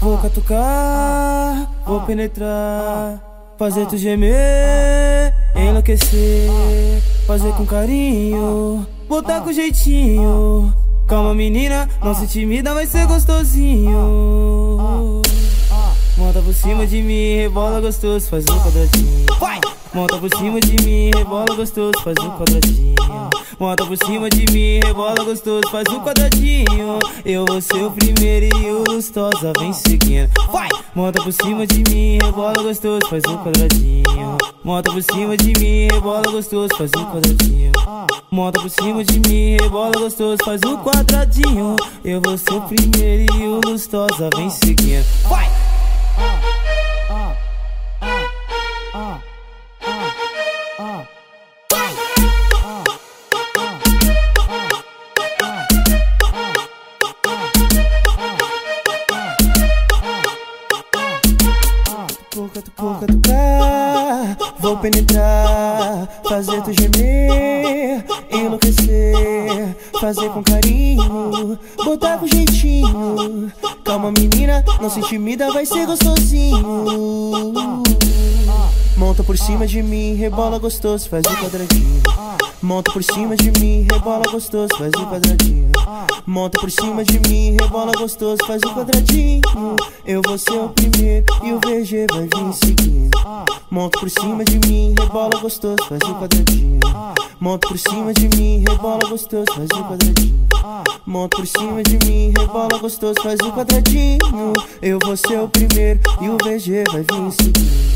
Vou catucar, vou penetrar, fazer tu gemer, enlouquecer, fazer com carinho, botar com jeitinho. Calma menina, não se intimida, vai ser gostosinho. Monta por cima de mim, rebola gostoso, faz um quadradinho. Monta por cima de mim, rebola gostoso, faz um quadradinho. Monta por cima de mim, rebola gostoso, faz um quadradinho. Eu vou ser o primeiro e o lustosa vem seguindo. Vai! Monta por cima de mim, rebola gostoso, faz um quadradinho. Monta por cima de mim, rebola gostoso, faz um quadradinho. Monta por cima de mim, rebola gostoso, faz um quadradinho. Eu vou ser o primeiro e o lustosa vem seguindo. Vai! Vou catucar, vou penetrar, fazer tu gemer, enlouquecer, fazer com carinho, botar com jeitinho. Calma menina, não se intimida, vai ser gostosinho. Monta por cima de mim, rebola gostoso, faz um quadradinho. Monta por cima de mim, rebola gostoso, faz um quadradinho. Monta por cima de mim, rebola gostoso, faz um quadradinho. Eu vou ser o primeiro e o VG vai vir seguindo. Monta por cima de mim, rebola gostoso, faz um quadradinho. Monta por cima de mim, rebola gostoso, faz um quadradinho. Monta por cima de mim, rebola gostoso, faz um quadradinho. Eu vou ser o primeiro e o VG vai vir seguindo.